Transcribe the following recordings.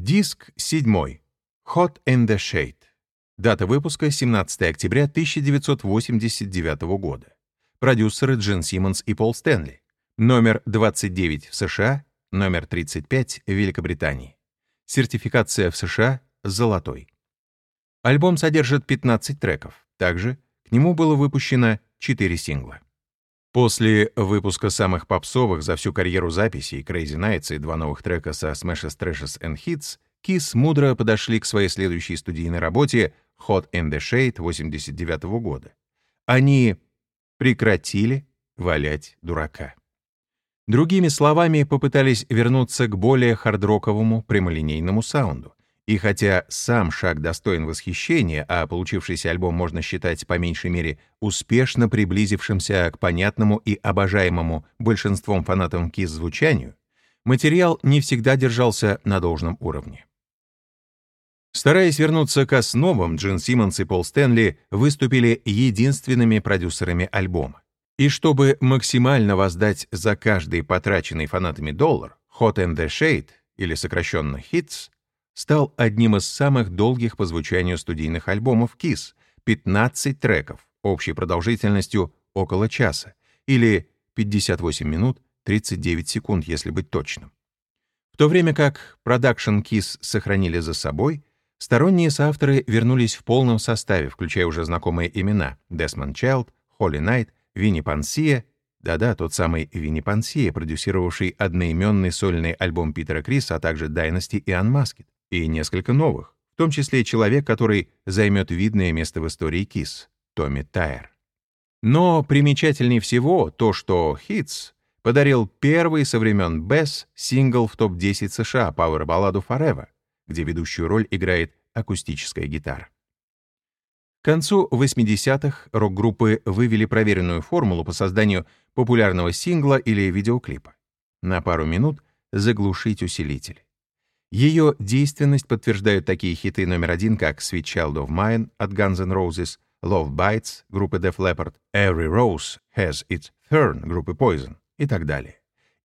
Диск 7. Hot in the Shade. Дата выпуска 17 октября 1989 года. Продюсеры Джин Симмонс и Пол Стэнли. Номер 29 в США, номер 35 в Великобритании. Сертификация в США золотой. Альбом содержит 15 треков. Также к нему было выпущено 4 сингла. После выпуска самых попсовых за всю карьеру записей Crazy Nights и два новых трека со Smashes, Trashes and Hits, Kiss мудро подошли к своей следующей студийной работе Hot in the Shade 89 -го года. Они прекратили валять дурака. Другими словами, попытались вернуться к более хардроковому прямолинейному саунду. И хотя сам шаг достоин восхищения, а получившийся альбом можно считать по меньшей мере успешно приблизившимся к понятному и обожаемому большинством фанатам Kiss звучанию, материал не всегда держался на должном уровне. Стараясь вернуться к основам, Джин Симмонс и Пол Стэнли выступили единственными продюсерами альбома. И чтобы максимально воздать за каждый потраченный фанатами доллар, Hot and the Shade, или сокращенно Hits, стал одним из самых долгих по звучанию студийных альбомов Kiss — 15 треков, общей продолжительностью около часа, или 58 минут 39 секунд, если быть точным. В то время как продакшн Kiss сохранили за собой, сторонние соавторы вернулись в полном составе, включая уже знакомые имена — Desmond Child, Холли Найт, Винни Пансия, да-да, тот самый Винни Пансия, продюсировавший одноименный сольный альбом Питера Криса, а также Dynasty и Unmasked и несколько новых, в том числе человек, который займет видное место в истории КИС — Томми Тайер. Но примечательнее всего то, что Hits подарил первый со времен Bess сингл в топ-10 США пауэр-балладу Forever, где ведущую роль играет акустическая гитара. К концу 80-х рок-группы вывели проверенную формулу по созданию популярного сингла или видеоклипа. На пару минут заглушить усилитель. Ее действенность подтверждают такие хиты номер один, как Sweet Child of Mine от Guns N' Roses, Love Bites группы Def Leppard, Every Rose Has Its Thorn группы Poison и так далее.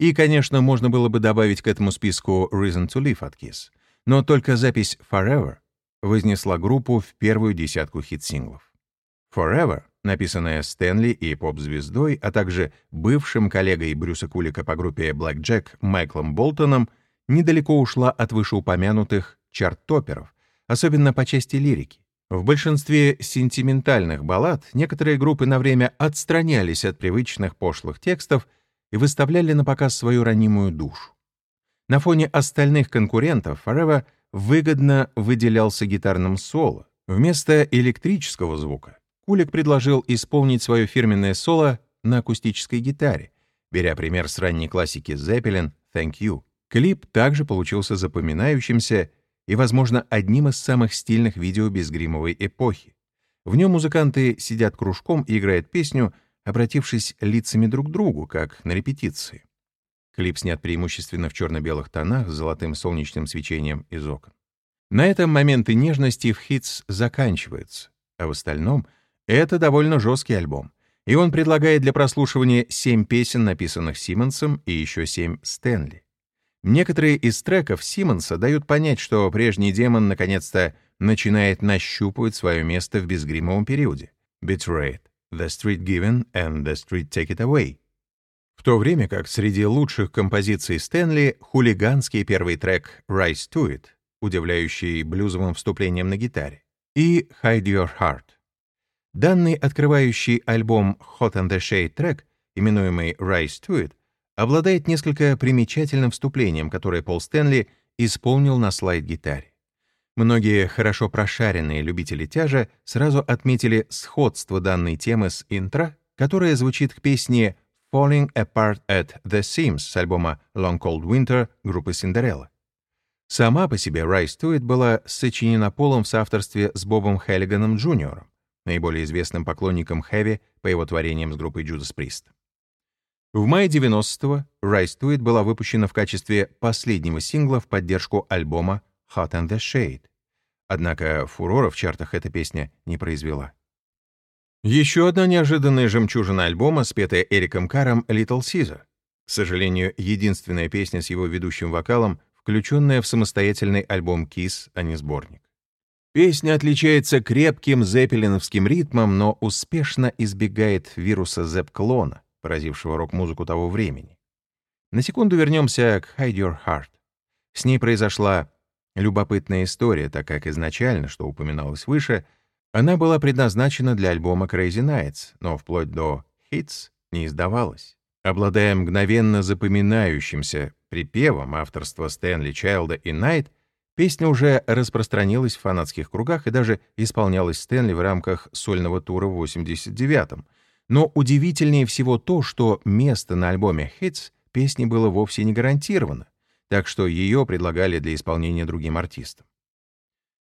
И, конечно, можно было бы добавить к этому списку Reason to Live от Kiss, но только запись Forever вознесла группу в первую десятку хит-синглов. Forever, написанная Стэнли и поп-звездой, а также бывшим коллегой Брюса Кулика по группе Black Jack Майклом Болтоном — недалеко ушла от вышеупомянутых чарт-топеров, особенно по части лирики. В большинстве сентиментальных баллад некоторые группы на время отстранялись от привычных пошлых текстов и выставляли на показ свою ранимую душу. На фоне остальных конкурентов Forever выгодно выделялся гитарным соло. Вместо электрического звука Кулик предложил исполнить свое фирменное соло на акустической гитаре, беря пример с ранней классики Zeppelin «Thank You». Клип также получился запоминающимся и, возможно, одним из самых стильных видео безгримовой эпохи. В нем музыканты сидят кружком и играют песню, обратившись лицами друг к другу, как на репетиции. Клип снят преимущественно в черно-белых тонах с золотым солнечным свечением из окон. На этом моменты нежности в хитс заканчиваются, а в остальном это довольно жесткий альбом, и он предлагает для прослушивания семь песен, написанных Симмонсом, и еще семь Стэнли. Некоторые из треков Симмонса дают понять, что прежний демон наконец-то начинает нащупывать свое место в безгримовом периоде. Betrayed, The Street Given and The Street Take It Away. В то время как среди лучших композиций Стэнли хулиганский первый трек Rise to It, удивляющий блюзовым вступлением на гитаре, и Hide Your Heart. Данный открывающий альбом Hot and the Shade трек, именуемый Rise to It, обладает несколько примечательным вступлением, которое Пол Стэнли исполнил на слайд-гитаре. Многие хорошо прошаренные любители тяжа сразу отметили сходство данной темы с интро, которая звучит к песне «Falling Apart at the Seams» с альбома «Long Cold Winter» группы «Синдерелла». Сама по себе «Rise to It» была сочинена Полом в соавторстве с Бобом Хеллиганом Джуниором, наиболее известным поклонником хэви по его творениям с группой Judas Priest. В мае 90-го «Rise to It» была выпущена в качестве последнего сингла в поддержку альбома «Hot and the Shade». Однако фурора в чартах эта песня не произвела. Еще одна неожиданная жемчужина альбома, спетая Эриком Каром «Little Caesar». К сожалению, единственная песня с его ведущим вокалом, включенная в самостоятельный альбом Kiss, а не сборник. Песня отличается крепким зеппелиновским ритмом, но успешно избегает вируса зепп-клона, поразившего рок-музыку того времени. На секунду вернемся к Hide Your Heart. С ней произошла любопытная история, так как изначально, что упоминалось выше, она была предназначена для альбома Crazy Nights, но вплоть до Hits не издавалась. Обладая мгновенно запоминающимся припевом авторства Стэнли Чайлда и Найт, песня уже распространилась в фанатских кругах и даже исполнялась Стэнли в рамках сольного тура в 89-м. Но удивительнее всего то, что место на альбоме Hits песни было вовсе не гарантировано, так что ее предлагали для исполнения другим артистам.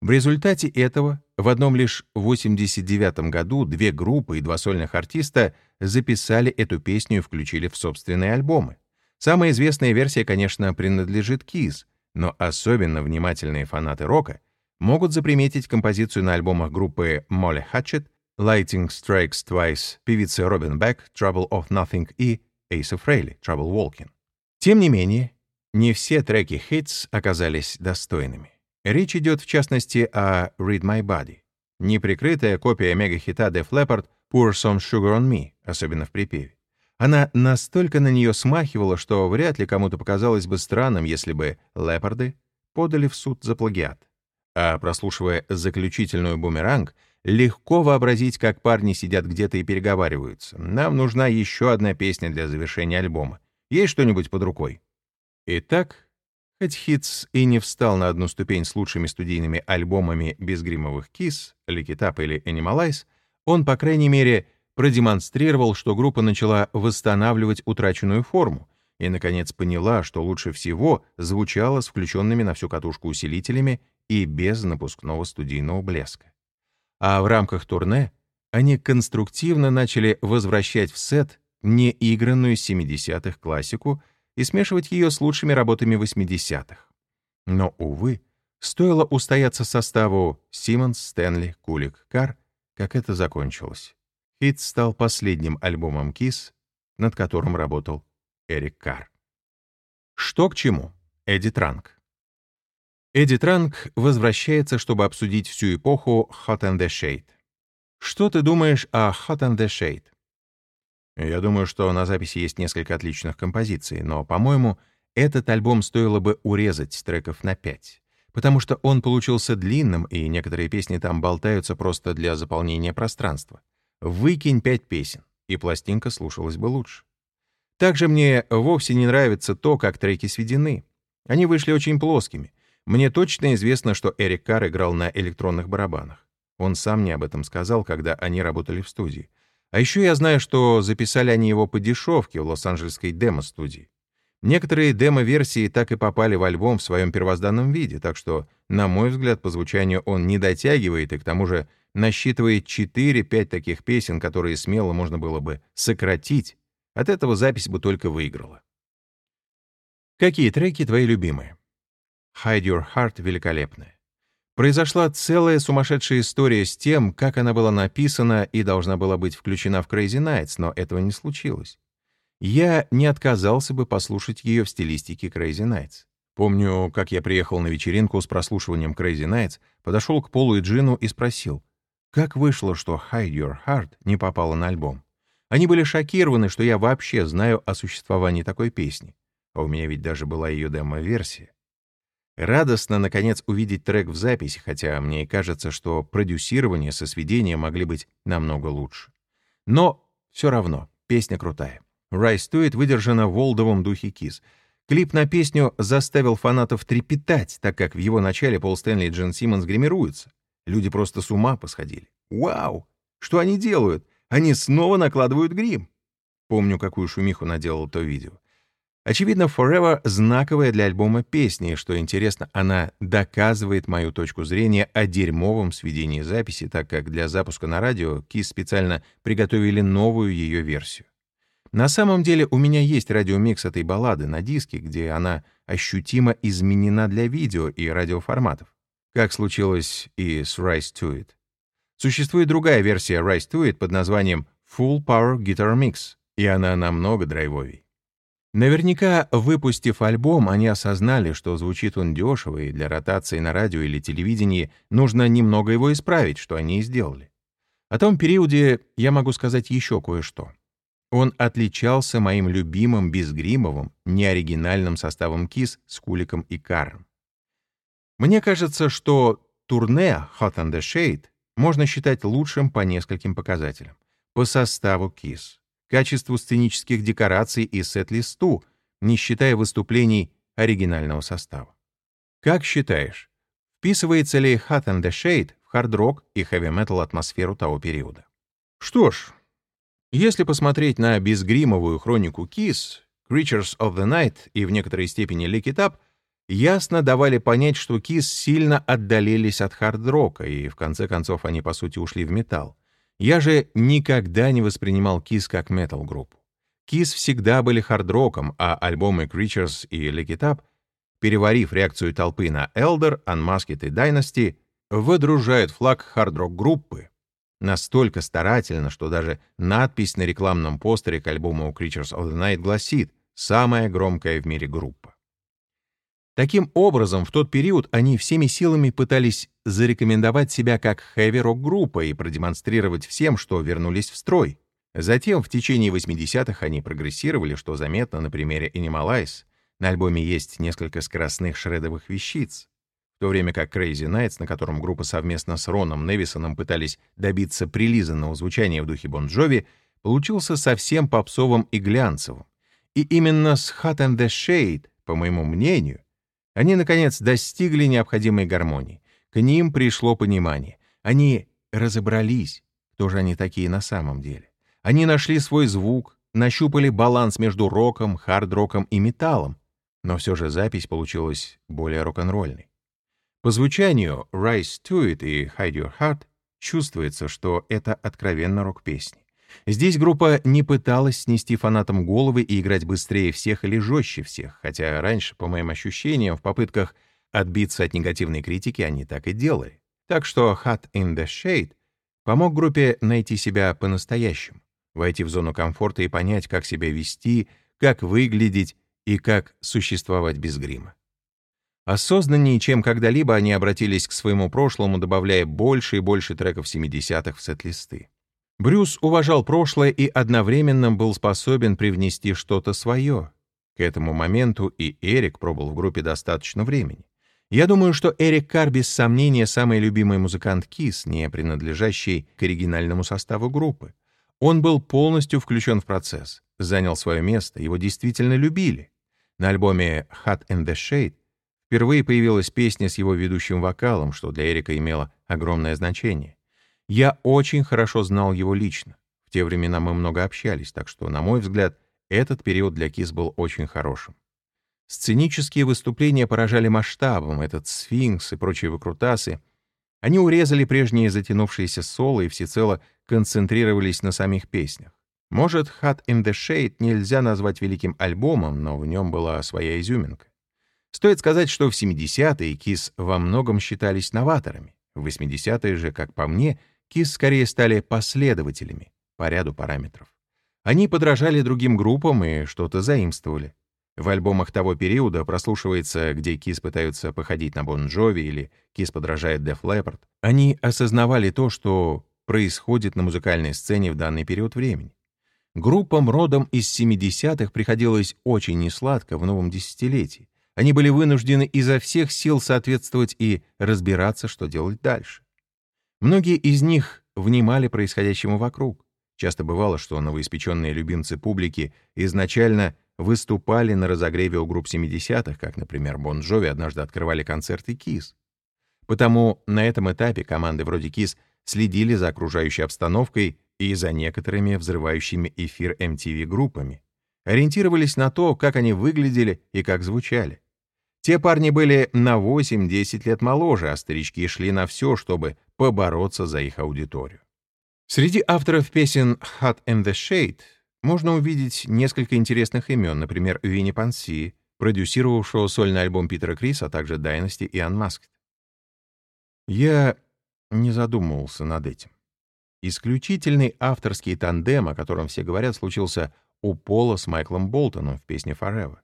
В результате этого в одном лишь 89 году две группы и два сольных артиста записали эту песню и включили в собственные альбомы. Самая известная версия, конечно, принадлежит Kiss, но особенно внимательные фанаты рока могут заприметить композицию на альбомах группы Molly Hatchet, Lighting Strikes Twice, певицы Робин Бек, Trouble of Nothing и Ace of Frehley, Trouble Walking. Тем не менее, не все треки Hits оказались достойными. Речь идет, в частности, о Read My Body. Неприкрытая копия мегахита Def Leppard Pour Some Sugar on Me, особенно в припеве. Она настолько на нее смахивала, что вряд ли кому-то показалось бы странным, если бы Лепарды подали в суд за плагиат. А прослушивая заключительную бумеранг, легко вообразить, как парни сидят где-то и переговариваются. Нам нужна еще одна песня для завершения альбома. Есть что-нибудь под рукой? Итак, Хоть Хитс и не встал на одну ступень с лучшими студийными альбомами безгримовых It Up или Animalize, он, по крайней мере, продемонстрировал, что группа начала восстанавливать утраченную форму и, наконец, поняла, что лучше всего звучало с включенными на всю катушку усилителями и без напускного студийного блеска. А в рамках турне они конструктивно начали возвращать в сет неигранную 70-х классику — и смешивать ее с лучшими работами 80-х. Но, увы, стоило устояться составу Симмонс, Стэнли, Кулик, Кар, как это закончилось. Хит стал последним альбомом Kiss, над которым работал Эрик Кар. Что к чему? Эдди Транк. Эдди Транк возвращается, чтобы обсудить всю эпоху Hot and the Shade. Что ты думаешь о Hot and the Shade? Я думаю, что на записи есть несколько отличных композиций, но, по-моему, этот альбом стоило бы урезать треков на пять, потому что он получился длинным, и некоторые песни там болтаются просто для заполнения пространства. Выкинь пять песен, и пластинка слушалась бы лучше. Также мне вовсе не нравится то, как треки сведены. Они вышли очень плоскими. Мне точно известно, что Эрик Карр играл на электронных барабанах. Он сам мне об этом сказал, когда они работали в студии. А еще я знаю, что записали они его по дешевке в лос-анджелесской демо-студии. Некоторые демо-версии так и попали в альбом в своем первозданном виде, так что, на мой взгляд, по звучанию он не дотягивает и к тому же насчитывает 4-5 таких песен, которые смело можно было бы сократить. От этого запись бы только выиграла. Какие треки твои любимые? Hide Your Heart великолепная. Произошла целая сумасшедшая история с тем, как она была написана и должна была быть включена в Crazy Nights, но этого не случилось. Я не отказался бы послушать ее в стилистике Crazy Nights. Помню, как я приехал на вечеринку с прослушиванием Crazy Nights, подошел к Полу и Джину и спросил, как вышло, что Hide Your Heart не попала на альбом. Они были шокированы, что я вообще знаю о существовании такой песни. А у меня ведь даже была ее демо-версия. Радостно, наконец, увидеть трек в записи, хотя мне и кажется, что продюсирование со сведением могли быть намного лучше. Но все равно, песня крутая. «Rise to It» выдержана в волдовом духе Кис. Клип на песню заставил фанатов трепетать, так как в его начале Пол Стэнли и Джен Симмонс гримируются. Люди просто с ума посходили. Вау! Что они делают? Они снова накладывают грим. Помню, какую шумиху наделал то видео. Очевидно, Forever — знаковая для альбома песня, и, что интересно, она доказывает мою точку зрения о дерьмовом сведении записи, так как для запуска на радио Kiss специально приготовили новую ее версию. На самом деле у меня есть радиомикс этой баллады на диске, где она ощутимо изменена для видео и радиоформатов, как случилось и с Rise to It. Существует другая версия Rise to It под названием Full Power Guitar Mix, и она намного драйвовей. Наверняка, выпустив альбом, они осознали, что звучит он дешево, и для ротации на радио или телевидении нужно немного его исправить, что они и сделали. О том периоде я могу сказать еще кое-что. Он отличался моим любимым безгримовым, неоригинальным составом Кис с Куликом и Каром. Мне кажется, что турне Hot and the Shade можно считать лучшим по нескольким показателям. По составу Кис, качеству сценических декораций и сет-листу, не считая выступлений оригинального состава. Как считаешь, вписывается ли Hot and the Shade в хард-рок и хэви-метал атмосферу того периода? Что ж, если посмотреть на безгримовую хронику Kiss, Creatures of the Night и в некоторой степени Lick It Up, ясно давали понять, что Kiss сильно отдалились от хард-рока, и в конце концов они, по сути, ушли в металл. Я же никогда не воспринимал Kiss как метал-группу. Kiss всегда были хард-роком, а альбомы Creatures и Lick It Up, переварив реакцию толпы на Elder, Unmasked и Dynasty, выдружают флаг хард-рок группы настолько старательно, что даже надпись на рекламном постере к альбому Creatures of the Night гласит «Самая громкая в мире группа». Таким образом, в тот период они всеми силами пытались зарекомендовать себя как хэви-рок-группа и продемонстрировать всем, что вернулись в строй. Затем, в течение 80-х они прогрессировали, что заметно на примере Animalize. На альбоме есть несколько скоростных шредовых вещиц. В то время как Crazy Nights, на котором группа совместно с Роном Невисоном пытались добиться прилизанного звучания в духе Бон Джови, получился совсем попсовым и глянцевым. И именно с Hot and the Shade, по моему мнению, они, наконец, достигли необходимой гармонии. К ним пришло понимание. Они разобрались, кто же они такие на самом деле. Они нашли свой звук, нащупали баланс между роком, хард-роком и металлом, но все же запись получилась более рок-н-ролльной. По звучанию «Rise to it» и «Hide your heart» чувствуется, что это откровенно рок-песни. Здесь группа не пыталась снести фанатам головы и играть быстрее всех или жестче всех, хотя раньше, по моим ощущениям, в попытках отбиться от негативной критики они так и делали. Так что «Hot in the Shade» помог группе найти себя по-настоящему, войти в зону комфорта и понять, как себя вести, как выглядеть и как существовать без грима. Осознаннее, чем когда-либо, они обратились к своему прошлому, добавляя больше и больше треков 70-х в сет-листы. Брюс уважал прошлое и одновременно был способен привнести что-то свое. К этому моменту и Эрик пробыл в группе достаточно времени. Я думаю, что Эрик Кар без сомнения самый любимый музыкант Кис, не принадлежащий к оригинальному составу группы. Он был полностью включен в процесс, занял свое место, его действительно любили. На альбоме «Hot in the Shade» впервые появилась песня с его ведущим вокалом, что для Эрика имело огромное значение. Я очень хорошо знал его лично. В те времена мы много общались, так что, на мой взгляд, этот период для Кис был очень хорошим. Сценические выступления поражали масштабом, этот сфинкс и прочие выкрутасы. Они урезали прежние затянувшиеся соло и всецело концентрировались на самих песнях. Может, «Hot in the Shade» нельзя назвать великим альбомом, но в нем была своя изюминка. Стоит сказать, что в 70-е Кис во многом считались новаторами. В 80-е же, как по мне, KISS скорее стали последователями по ряду параметров. Они подражали другим группам и что-то заимствовали. В альбомах того периода прослушивается, где Кис пытаются походить на Бон Джови или Кис подражает Def Leppard. Они осознавали то, что происходит на музыкальной сцене в данный период времени. Группам родом из 70-х приходилось очень несладко в новом десятилетии. Они были вынуждены изо всех сил соответствовать и разбираться, что делать дальше. Многие из них внимали происходящему вокруг. Часто бывало, что новоиспеченные любимцы публики изначально выступали на разогреве у групп 70-х, как, например, Бон Джови однажды открывали концерты Kiss. Потому на этом этапе команды вроде Kiss следили за окружающей обстановкой и за некоторыми взрывающими эфир MTV группами, ориентировались на то, как они выглядели и как звучали. Те парни были на 8-10 лет моложе, а старички шли на все, чтобы побороться за их аудиторию. Среди авторов песен «Hot in the Shade» можно увидеть несколько интересных имен, например, Винни Панси, продюсировавшего сольный альбом Питера Криса, а также Dynasty и Unmasked. Я не задумывался над этим. Исключительный авторский тандем, о котором все говорят, случился у Пола с Майклом Болтоном в песне «Forever».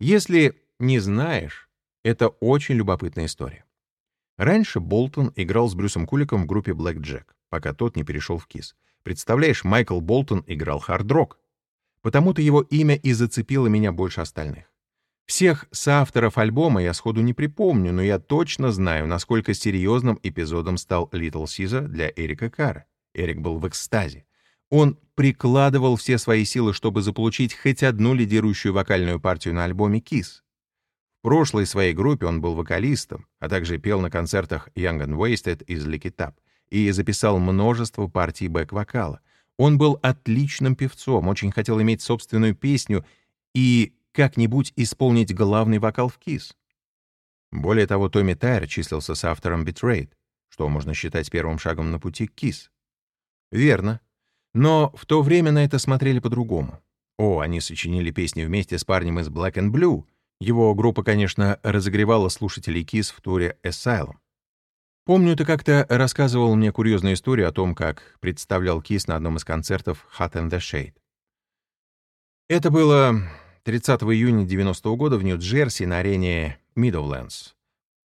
Если не знаешь, это очень любопытная история. Раньше Болтон играл с Брюсом Куликом в группе Black Jack, пока тот не перешел в КИС. Представляешь, Майкл Болтон играл хард-рок. Потому-то его имя и зацепило меня больше остальных. Всех соавторов альбома я сходу не припомню, но я точно знаю, насколько серьезным эпизодом стал Little Caesar для Эрика Кара. Эрик был в экстазе. Он прикладывал все свои силы, чтобы заполучить хоть одну лидирующую вокальную партию на альбоме Kiss. Прошлой своей группе он был вокалистом, а также пел на концертах Young and Wasted из Up и записал множество партий бэк-вокала. Он был отличным певцом, очень хотел иметь собственную песню и как-нибудь исполнить главный вокал в Kiss. Более того, Томми Тайр числился с автором Betrayed, что можно считать первым шагом на пути к Kiss. Верно. Но в то время на это смотрели по-другому. О, они сочинили песни вместе с парнем из Black and Blue. Его группа, конечно, разогревала слушателей Kiss в туре Asylum. Помню, ты как-то рассказывал мне курьезную историю о том, как представлял Kiss на одном из концертов Hot and the Shade. Это было 30 июня 90 -го года в Нью-Джерси на арене Meadowlands.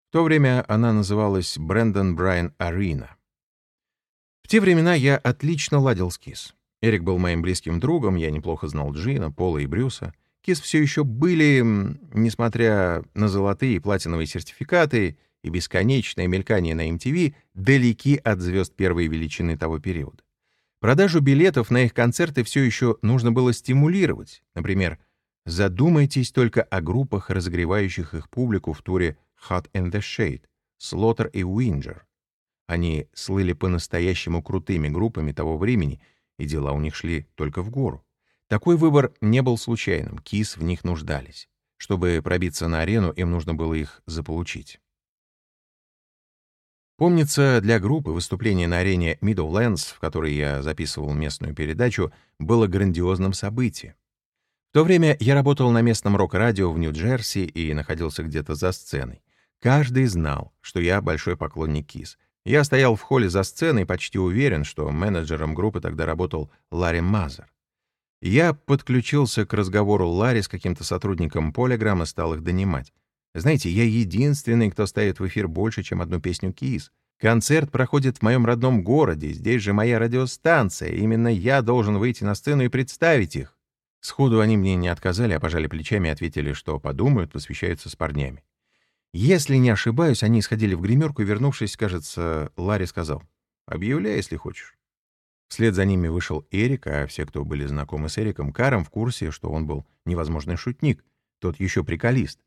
В то время она называлась Брэндон Брайан Арена. В те времена я отлично ладил с Кис. Эрик был моим близким другом, я неплохо знал Джина, Пола и Брюса. Кис все еще были, несмотря на золотые и платиновые сертификаты и бесконечное мелькание на MTV, далеки от звезд первой величины того периода. Продажу билетов на их концерты все еще нужно было стимулировать. Например, Задумайтесь только о группах, разогревающих их публику в туре Hot in the Shade, Slaughter и Winger. Они слыли по-настоящему крутыми группами того времени, и дела у них шли только в гору. Такой выбор не был случайным, Кис в них нуждались. Чтобы пробиться на арену, им нужно было их заполучить. Помнится, для группы выступление на арене Meadowlands, в которой я записывал местную передачу, было грандиозным событием. В то время я работал на местном рок-радио в Нью-Джерси и находился где-то за сценой. Каждый знал, что я большой поклонник Кис. Я стоял в холле за сценой, почти уверен, что менеджером группы тогда работал Ларри Мазер. Я подключился к разговору Ларри с каким-то сотрудником Полиграм и стал их донимать. Знаете, я единственный, кто ставит в эфир больше, чем одну песню Кис. Концерт проходит в моем родном городе, здесь же моя радиостанция. Именно я должен выйти на сцену и представить их. Сходу они мне не отказали, а пожали плечами и ответили, что подумают, посвящаются с парнями. Если не ошибаюсь, они сходили в гримерку вернувшись, кажется, Ларри сказал, «Объявляй, если хочешь». Вслед за ними вышел Эрик, а все, кто были знакомы с Эриком Каром, в курсе, что он был невозможный шутник, тот еще приколист.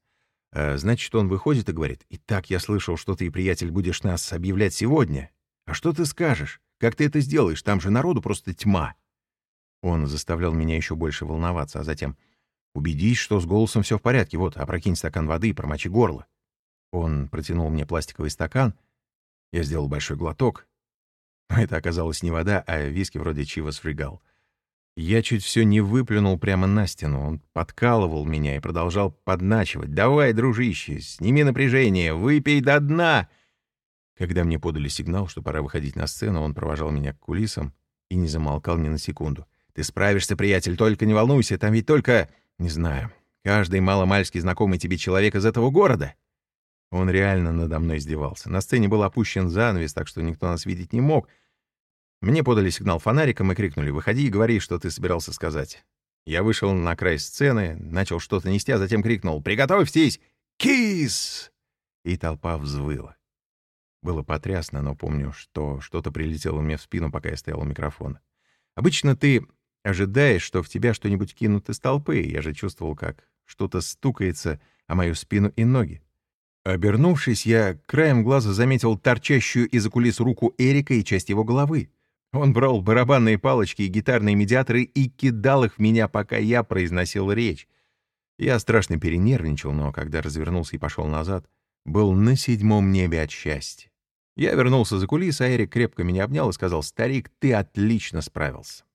А, значит, он выходит и говорит, «Итак, я слышал, что ты, приятель, будешь нас объявлять сегодня. А что ты скажешь? Как ты это сделаешь? Там же народу просто тьма». Он заставлял меня еще больше волноваться, а затем «Убедись, что с голосом все в порядке. Вот, опрокинь стакан воды и промочи горло». Он протянул мне пластиковый стакан. Я сделал большой глоток. Это оказалось не вода, а виски вроде Чивас Фригал. Я чуть все не выплюнул прямо на стену. Он подкалывал меня и продолжал подначивать. «Давай, дружище, сними напряжение, выпей до дна!» Когда мне подали сигнал, что пора выходить на сцену, он провожал меня к кулисам и не замолкал ни на секунду. Ты справишься, приятель, только не волнуйся, там ведь только, не знаю, каждый маломальский знакомый тебе человек из этого города. Он реально надо мной издевался. На сцене был опущен занавес, так что никто нас видеть не мог. Мне подали сигнал фонариком и крикнули «Выходи и говори, что ты собирался сказать». Я вышел на край сцены, начал что-то нести, а затем крикнул «Приготовьтесь! Кис!» И толпа взвыла. Было потрясно, но помню, что что-то прилетело мне в спину, пока я стоял у микрофона. Обычно ты ожидаешь, что в тебя что-нибудь кинут из толпы. Я же чувствовал, как что-то стукается о мою спину и ноги. Обернувшись, я краем глаза заметил торчащую из-за кулис руку Эрика и часть его головы. Он брал барабанные палочки и гитарные медиаторы и кидал их в меня, пока я произносил речь. Я страшно перенервничал, но когда развернулся и пошел назад, был на седьмом небе от счастья. Я вернулся за кулисы, а Эрик крепко меня обнял и сказал, «Старик, ты отлично справился».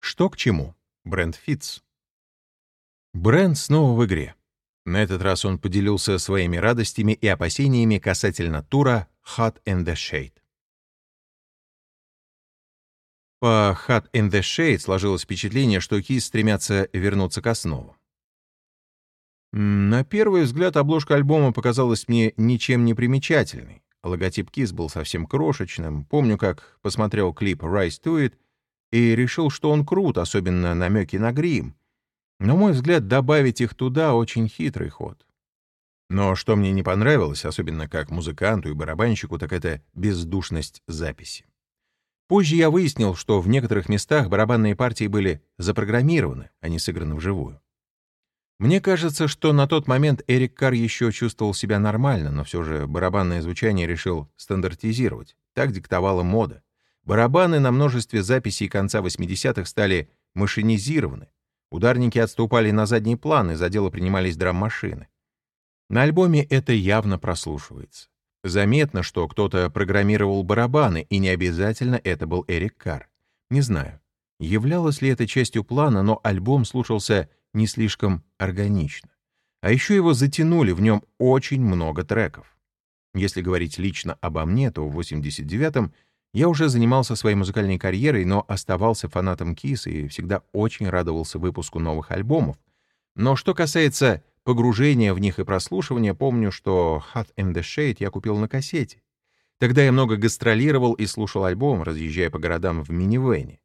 Что к чему? Брент Фитц. Брент снова в игре. На этот раз он поделился своими радостями и опасениями касательно тура Hot in the Shade. По Hut in the Shade сложилось впечатление, что Кис стремятся вернуться к основам. На первый взгляд обложка альбома показалась мне ничем не примечательной. Логотип Кис был совсем крошечным. Помню, как посмотрел клип «Rise to It» и решил, что он крут, особенно намеки на грим. На мой взгляд, добавить их туда — очень хитрый ход. Но что мне не понравилось, особенно как музыканту и барабанщику, так это бездушность записи. Позже я выяснил, что в некоторых местах барабанные партии были запрограммированы, а не сыграны вживую. Мне кажется, что на тот момент Эрик Карр еще чувствовал себя нормально, но все же барабанное звучание решил стандартизировать. Так диктовала мода. Барабаны на множестве записей конца 80-х стали машинизированы. Ударники отступали на задний план, и за дело принимались драм-машины. На альбоме это явно прослушивается. Заметно, что кто-то программировал барабаны, и не обязательно это был Эрик Карр. Не знаю, являлось ли это частью плана, но альбом слушался не слишком органично. А еще его затянули, в нем очень много треков. Если говорить лично обо мне, то в 89-м я уже занимался своей музыкальной карьерой, но оставался фанатом Кис и всегда очень радовался выпуску новых альбомов. Но что касается погружения в них и прослушивания, помню, что Hot in the Shade я купил на кассете. Тогда я много гастролировал и слушал альбом, разъезжая по городам в минивэне.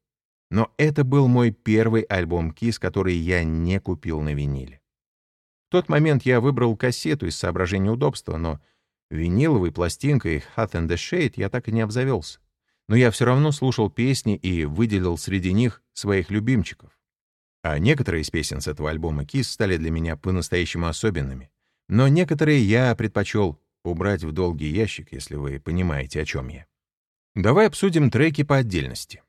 Но это был мой первый альбом Кис, который я не купил на виниле. В тот момент я выбрал кассету из соображения удобства, но виниловой пластинкой Hot in the Shade я так и не обзавелся но я все равно слушал песни и выделил среди них своих любимчиков. А некоторые из песен с этого альбома Kiss стали для меня по-настоящему особенными. Но некоторые я предпочел убрать в долгий ящик, если вы понимаете, о чем я. Давай обсудим треки по отдельности.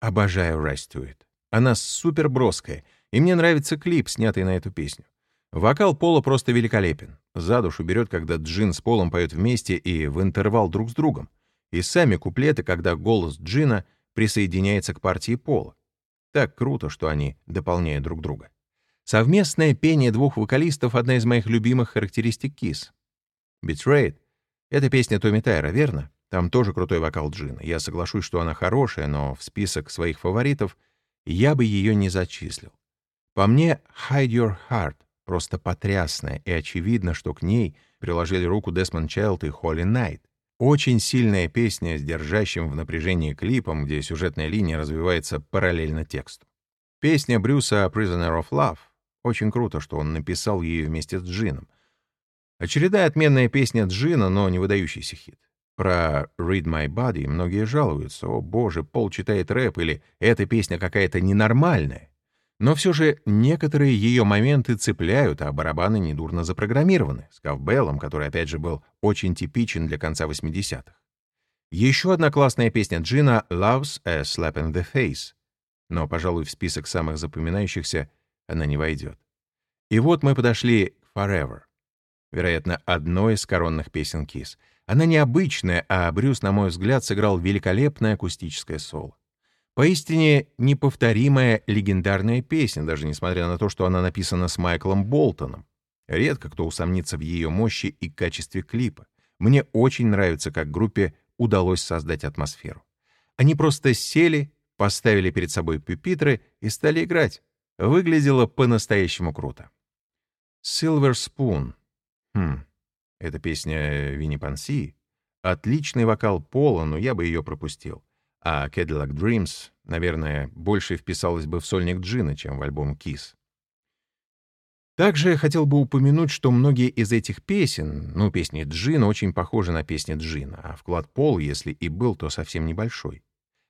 Обожаю Rise. Она супер броская, и мне нравится клип, снятый на эту песню. Вокал Пола просто великолепен. За душу берет, когда Джин с Полом поют вместе и в интервал друг с другом и сами куплеты, когда голос Джина присоединяется к партии Пола. Так круто, что они дополняют друг друга. Совместное пение двух вокалистов — одна из моих любимых характеристик Kiss. Betrayed — это песня Томми Тайра, верно? Там тоже крутой вокал Джина. Я соглашусь, что она хорошая, но в список своих фаворитов я бы ее не зачислил. По мне, Hide Your Heart просто потрясная, и очевидно, что к ней приложили руку Десмонд Чайлд и Холли Найт. Очень сильная песня с держащим в напряжении клипом, где сюжетная линия развивается параллельно тексту. Песня Брюса «Prisoner of Love» очень круто, что он написал ее вместе с Джином. Очередная отменная песня Джина, но не выдающийся хит. Про «Read My Body» многие жалуются. «О боже, Пол читает рэп» или «эта песня какая-то ненормальная». Но все же некоторые ее моменты цепляют, а барабаны недурно запрограммированы, с ковбеллом, который, опять же, был очень типичен для конца 80-х. Еще одна классная песня Джина «Love's a Slap in the Face», но, пожалуй, в список самых запоминающихся она не войдет. И вот мы подошли к «Forever», вероятно, одной из коронных песен Kiss. Она необычная, а Брюс, на мой взгляд, сыграл великолепное акустическое соло. Поистине неповторимая легендарная песня, даже несмотря на то, что она написана с Майклом Болтоном. Редко кто усомнится в ее мощи и качестве клипа. Мне очень нравится, как группе удалось создать атмосферу. Они просто сели, поставили перед собой пюпитры и стали играть. Выглядело по-настоящему круто. Silver Spoon. Хм, это песня Винни Панси. Отличный вокал Пола, но я бы ее пропустил а Cadillac Dreams, наверное, больше вписалась бы в сольник Джина, чем в альбом Kiss. Также хотел бы упомянуть, что многие из этих песен, ну, песни Джина очень похожи на песни Джина, а вклад Пол, если и был, то совсем небольшой.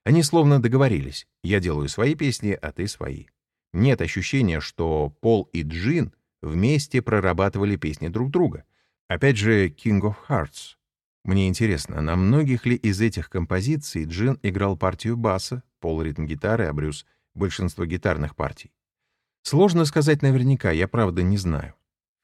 Они словно договорились. Я делаю свои песни, а ты свои. Нет ощущения, что Пол и Джин вместе прорабатывали песни друг друга. Опять же, King of Hearts. Мне интересно, на многих ли из этих композиций Джин играл партию баса, Пол ритм гитары, а Брюс — большинство гитарных партий? Сложно сказать наверняка, я правда не знаю.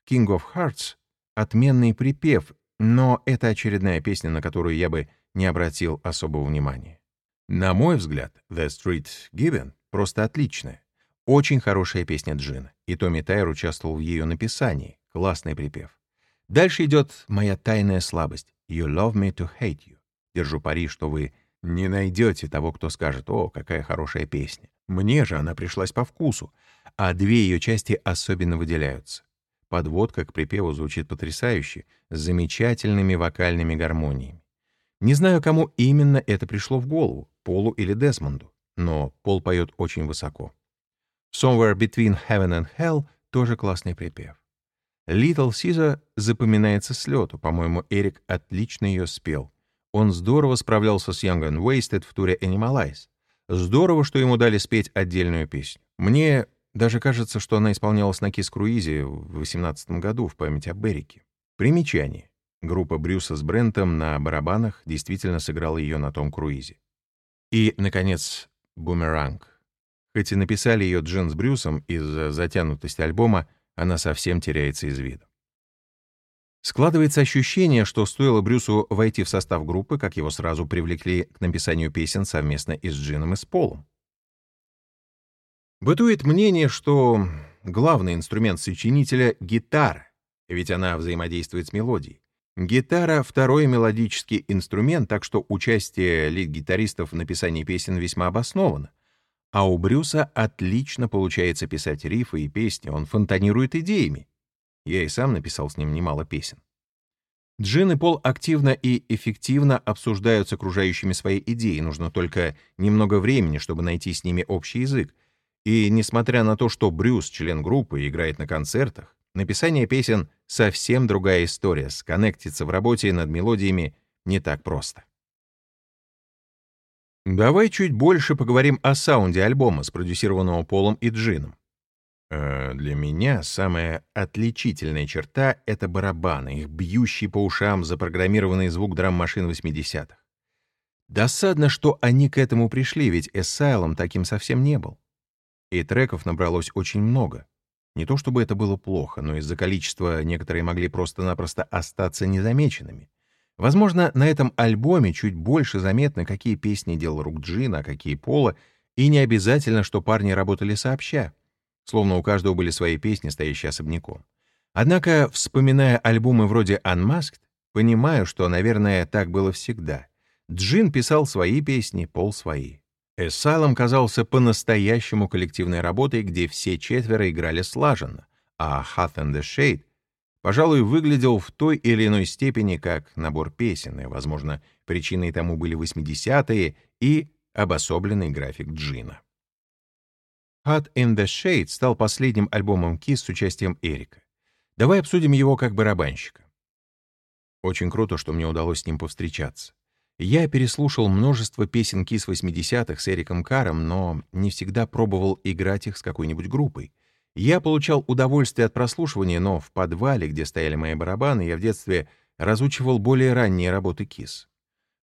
King of Hearts — отменный припев, но это очередная песня, на которую я бы не обратил особого внимания. На мой взгляд, The Street Given просто отличная. Очень хорошая песня Джина, и Томми Тайр участвовал в ее написании. Классный припев. Дальше идет «Моя тайная слабость». You love me to hate you. Держу пари, что вы Не найдете того, кто скажет «О, какая хорошая песня». Мне же она пришлась по вкусу, а две ее части особенно выделяются. Подводка к припеву звучит потрясающе, с замечательными вокальными гармониями. Не знаю, кому именно это пришло в голову, Полу или Десмонду, но Пол поет очень высоко. Somewhere Between Heaven and Hell тоже классный припев. Little Caesar запоминается с лету, по-моему, Эрик отлично ее спел. Он здорово справлялся с Young and Wasted в туре Animalize. Здорово, что ему дали спеть отдельную песню. Мне даже кажется, что она исполнялась на Кис-круизе в 2018 году в память об Эрике. Примечание. Группа Брюса с Брентом на барабанах действительно сыграла ее на том круизе. И, наконец, «Бумеранг». Хоть и написали ее Джин с Брюсом, из-за затянутости альбома она совсем теряется из виду. Складывается ощущение, что стоило Брюсу войти в состав группы, как его сразу привлекли к написанию песен совместно и с Джином, и с Полом. Бытует мнение, что главный инструмент сочинителя — гитара, ведь она взаимодействует с мелодией. Гитара — второй мелодический инструмент, так что участие лид-гитаристов в написании песен весьма обосновано. А у Брюса отлично получается писать рифы и песни, он фонтанирует идеями. Я и сам написал с ним немало песен. Джин и Пол активно и эффективно обсуждают с окружающими свои идеи, нужно только немного времени, чтобы найти с ними общий язык. И несмотря на то, что Брюс, член группы, играет на концертах, написание песен — совсем другая история, сконнектиться в работе над мелодиями не так просто. Давай чуть больше поговорим о саунде альбома, спродюсированного Полом и Джином. Э, для меня самая отличительная черта — это барабаны, их бьющий по ушам запрограммированный звук драм-машин 80-х. Досадно, что они к этому пришли, ведь Asylum таким совсем не был. И треков набралось очень много. Не то чтобы это было плохо, но из-за количества некоторые могли просто-напросто остаться незамеченными. Возможно, на этом альбоме чуть больше заметно, какие песни делал Рук Джин, а какие Пола, и не обязательно, что парни работали сообща. Словно у каждого были свои песни, стоящие особняком. Однако, вспоминая альбомы вроде Unmasked, понимаю, что, наверное, так было всегда. Джин писал свои песни, Пол — свои. Asylum казался по-настоящему коллективной работой, где все четверо играли слаженно, а Hath and the Shade пожалуй, выглядел в той или иной степени как набор песен, и, возможно, причиной тому были 80-е и обособленный график Джина. «Hot in the Shade» стал последним альбомом Kiss с участием Эрика. Давай обсудим его как барабанщика. Очень круто, что мне удалось с ним повстречаться. Я переслушал множество песен Kiss 80-х с Эриком Каром, но не всегда пробовал играть их с какой-нибудь группой. Я получал удовольствие от прослушивания, но в подвале, где стояли мои барабаны, я в детстве разучивал более ранние работы Кис.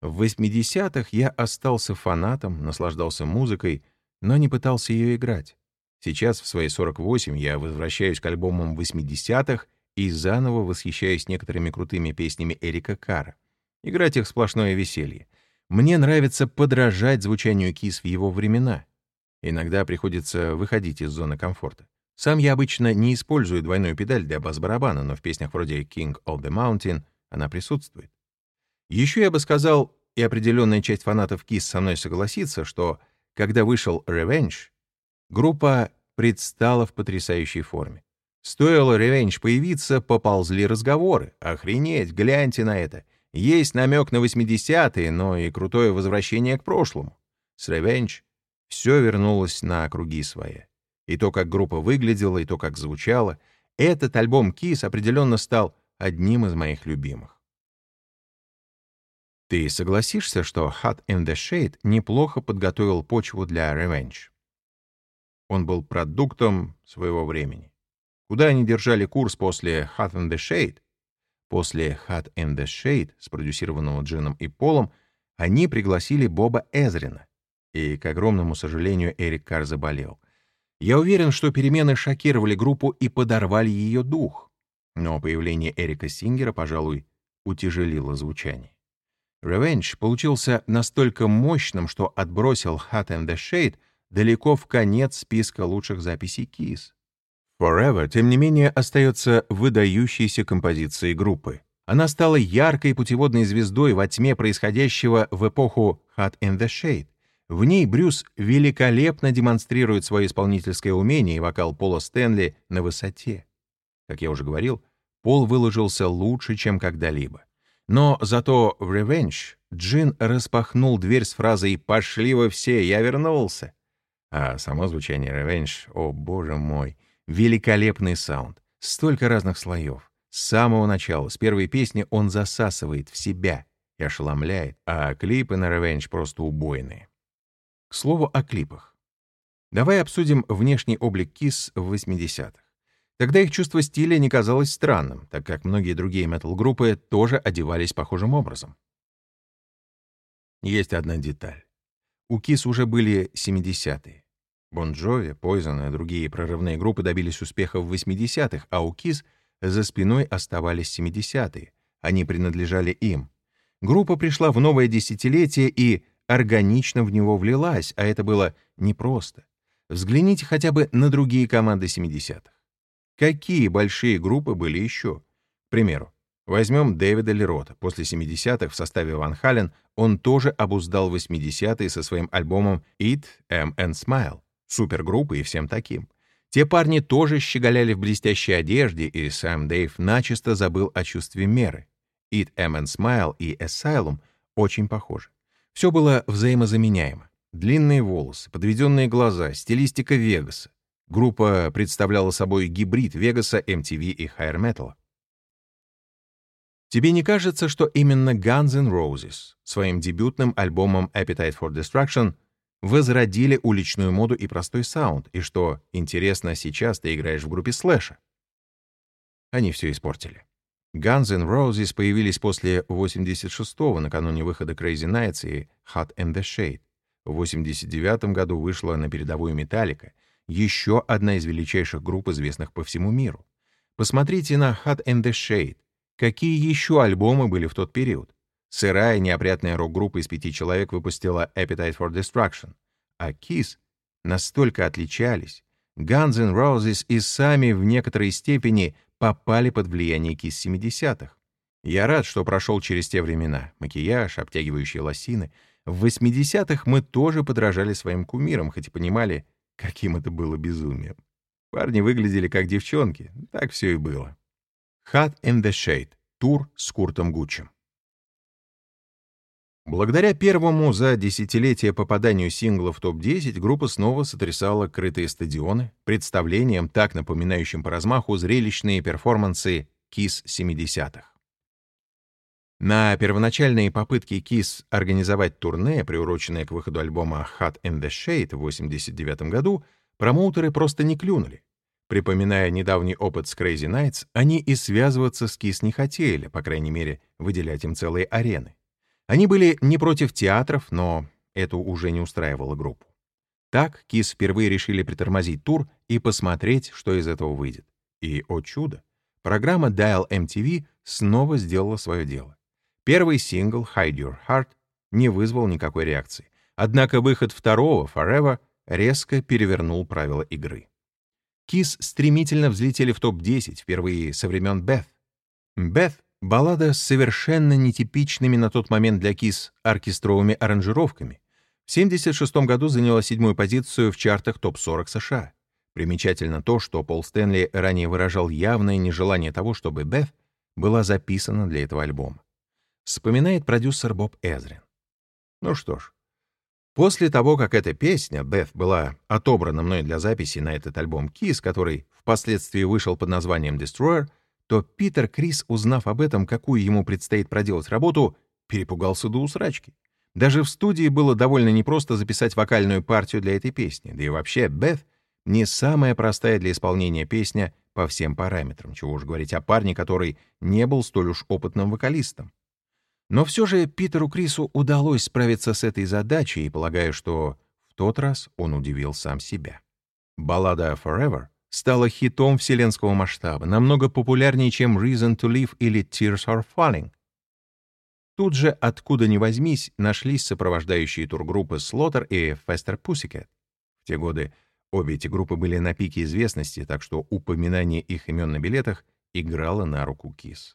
В 80-х я остался фанатом, наслаждался музыкой, но не пытался ее играть. Сейчас, в свои 48, я возвращаюсь к альбомам 80-х и заново восхищаюсь некоторыми крутыми песнями Эрика Кара. Играть их сплошное веселье. Мне нравится подражать звучанию Кис в его времена. Иногда приходится выходить из зоны комфорта. Сам я обычно не использую двойную педаль для бас-барабана, но в песнях вроде «King of the Mountain» она присутствует. Еще я бы сказал, и определенная часть фанатов KISS со мной согласится, что, когда вышел «Revenge», группа предстала в потрясающей форме. Стоило «Revenge» появиться, поползли разговоры. Охренеть, гляньте на это. Есть намек на 80-е, но и крутое возвращение к прошлому. С «Revenge» все вернулось на круги свои. И то, как группа выглядела, и то, как звучала. Этот альбом Kiss определенно стал одним из моих любимых. Ты согласишься, что Hot in the Shade неплохо подготовил почву для Revenge? Он был продуктом своего времени. Куда они держали курс после Hot in the Shade? После Hot in the Shade, спродюсированного Джином и Полом, они пригласили Боба Эзрина. И, к огромному сожалению, Эрик Карр заболел. Я уверен, что перемены шокировали группу и подорвали ее дух. Но появление Эрика Сингера, пожалуй, утяжелило звучание. Revenge получился настолько мощным, что отбросил Hot and the Shade далеко в конец списка лучших записей Kiss. Forever, тем не менее, остается выдающейся композицией группы. Она стала яркой путеводной звездой во тьме происходящего в эпоху «Hot in the Shade». В ней Брюс великолепно демонстрирует свое исполнительское умение и вокал Пола Стэнли на высоте. Как я уже говорил, Пол выложился лучше, чем когда-либо. Но зато в «Revenge» Джин распахнул дверь с фразой «Пошли вы все, я вернулся». А само звучание «Revenge», о боже мой, великолепный саунд, столько разных слоев. С самого начала, с первой песни он засасывает в себя и ошеломляет, а клипы на Revenge просто убойные. К слову о клипах. Давай обсудим внешний облик Kiss в 80-х. Тогда их чувство стиля не казалось странным, так как многие другие метал-группы тоже одевались похожим образом. Есть одна деталь. У Kiss уже были 70-е. Бон Джови, Poison и другие прорывные группы добились успеха в 80-х, а у Kiss за спиной оставались 70-е. Они принадлежали им. Группа пришла в новое десятилетие и органично в него влилась, а это было непросто. Взгляните хотя бы на другие команды 70-х. Какие большие группы были еще? К примеру, возьмем Дэвида Лерота. После 70-х в составе Ван Хален он тоже обуздал 80-е со своим альбомом «Eat, M and Smile», супергруппы и всем таким. Те парни тоже щеголяли в блестящей одежде, и сам Дэйв начисто забыл о чувстве меры. Eat, M and Smile и Asylum очень похожи. Все было взаимозаменяемо. Длинные волосы, подведенные глаза, стилистика Вегаса. Группа представляла собой гибрид Вегаса, MTV и Higher Metal. Тебе не кажется, что именно Guns N' Roses своим дебютным альбомом Appetite for Destruction возродили уличную моду и простой саунд, и что, интересно, сейчас ты играешь в группе слэша. Они все испортили. Guns N' Roses появились после 86-го, накануне выхода Crazy Nights и Hot in the Shade. В 89 году вышла на передовую Металлика, еще одна из величайших групп, известных по всему миру. Посмотрите на Hot in the Shade. Какие еще альбомы были в тот период? Сырая, неопрятная рок-группа из пяти человек выпустила Appetite for Destruction. А Kiss настолько отличались. Guns N' Roses и сами в некоторой степени попали под влияние Kiss 70-х. Я рад, что прошел через те времена. Макияж, обтягивающие лосины. В 80-х мы тоже подражали своим кумирам, хоть и понимали, каким это было безумием. Парни выглядели как девчонки. Так все и было. Hot in the Shade. Тур с Куртом Гуччем. Благодаря первому за десятилетие попаданию сингла в топ-10 группа снова сотрясала крытые стадионы, представлением, так напоминающим по размаху зрелищные перформансы KISS 70-х. На первоначальные попытки KISS организовать турне, приуроченное к выходу альбома Hot in the Shade в 1989 году, промоутеры просто не клюнули. Припоминая недавний опыт с Crazy Nights, они и связываться с KISS не хотели, по крайней мере, выделять им целые арены. Они были не против театров, но это уже не устраивало группу. Так Кис впервые решили притормозить тур и посмотреть, что из этого выйдет. И, о чудо, программа Dial MTV снова сделала свое дело. Первый сингл «Hide Your Heart» не вызвал никакой реакции. Однако выход второго «Forever» резко перевернул правила игры. Кис стремительно взлетели в топ-10 впервые со времен Бeth. Бeth Баллада с совершенно нетипичными на тот момент для Кис оркестровыми аранжировками. В 1976 году заняла седьмую позицию в чартах топ-40 США. Примечательно то, что Пол Стэнли ранее выражал явное нежелание того, чтобы «Бeth» была записана для этого альбома. Вспоминает продюсер Боб Эзрин. Ну что ж, после того, как эта песня «Бeth» была отобрана мной для записи на этот альбом Kiss, который впоследствии вышел под названием «Destroyer», то Питер Крис, узнав об этом, какую ему предстоит проделать работу, перепугался до усрачки. Даже в студии было довольно непросто записать вокальную партию для этой песни, да и вообще «Бeth» — не самая простая для исполнения песня по всем параметрам, чего уж говорить о парне, который не был столь уж опытным вокалистом. Но все же Питеру Крису удалось справиться с этой задачей, и полагаю, что в тот раз он удивил сам себя. Баллада «Forever» стала хитом вселенского масштаба, намного популярнее, чем «Reason to Live» или «Tears Are Falling». Тут же, откуда ни возьмись, нашлись сопровождающие тургруппы Slaughter и Faster Pussycat. В те годы обе эти группы были на пике известности, так что упоминание их имен на билетах играло на руку Kiss.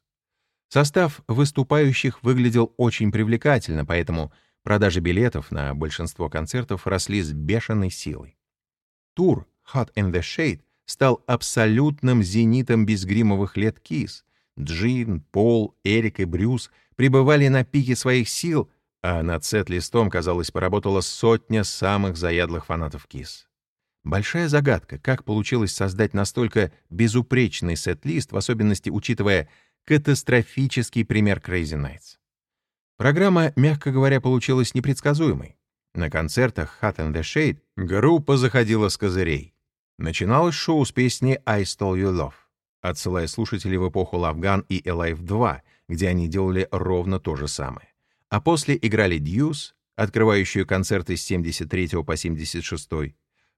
Состав выступающих выглядел очень привлекательно, поэтому продажи билетов на большинство концертов росли с бешеной силой. Тур «Hot in the Shade» стал абсолютным зенитом безгримовых лет Кис. Джин, Пол, Эрик и Брюс пребывали на пике своих сил, а над сет-листом, казалось, поработала сотня самых заядлых фанатов Кис. Большая загадка, как получилось создать настолько безупречный сет-лист, в особенности учитывая катастрофический пример Crazy Nights. Программа, мягко говоря, получилась непредсказуемой. На концертах Hot and the Shade группа заходила с козырей. Начиналось шоу с песни «I Stole Your Love», отсылая слушателей в эпоху Gun и Alive 2, где они делали ровно то же самое. А после играли Deuce, открывающую концерты с 73 по 76.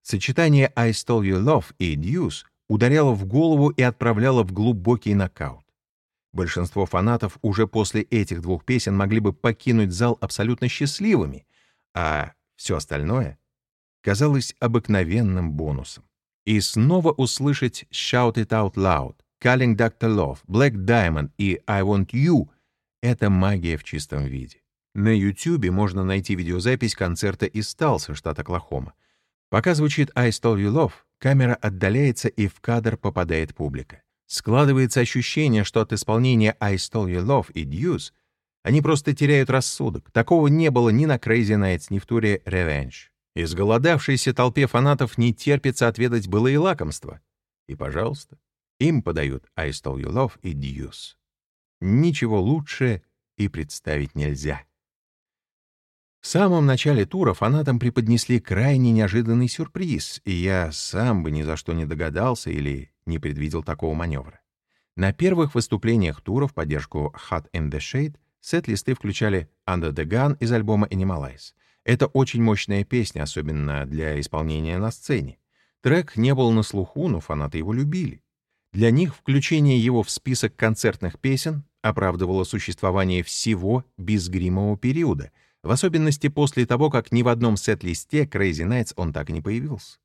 Сочетание «I Stole Your Love» и «Deuce» ударяло в голову и отправляло в глубокий нокаут. Большинство фанатов уже после этих двух песен могли бы покинуть зал абсолютно счастливыми, а все остальное казалось обыкновенным бонусом и снова услышать Shout It Out Loud, Calling Dr. Love, Black Diamond и I Want You — это магия в чистом виде. На YouTube можно найти видеозапись концерта из Талса, штат Оклахома. Пока звучит I Stole You Love, камера отдаляется и в кадр попадает публика. Складывается ощущение, что от исполнения I Stole Your Love и Deuce они просто теряют рассудок. Такого не было ни на Crazy Nights, ни в туре Revenge. Изголодавшейся толпе фанатов не терпится отведать былые лакомства. И, пожалуйста, им подают I Stole Your Love и Deuce. Ничего лучше и представить нельзя. В самом начале тура фанатам преподнесли крайне неожиданный сюрприз, и я сам бы ни за что не догадался или не предвидел такого маневра. На первых выступлениях тура в поддержку Hot in the Shade сет-листы включали Under the Gun из альбома Animalize, это очень мощная песня, особенно для исполнения на сцене. Трек не был на слуху, но фанаты его любили. Для них включение его в список концертных песен оправдывало существование всего безгримового периода, в особенности после того, как ни в одном сет-листе Crazy Nights он так и не появился.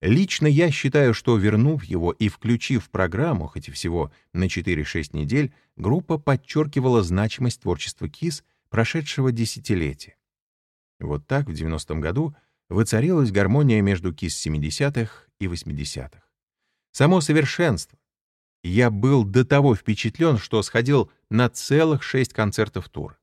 Лично я считаю, что, вернув его и включив в программу, хоть и всего на 4-6 недель, группа подчеркивала значимость творчества Kiss прошедшего десятилетия. Вот так в 90-м году воцарилась гармония между КИС 70-х и 80-х. Само совершенство. Я был до того впечатлен, что сходил на целых шесть концертов тура.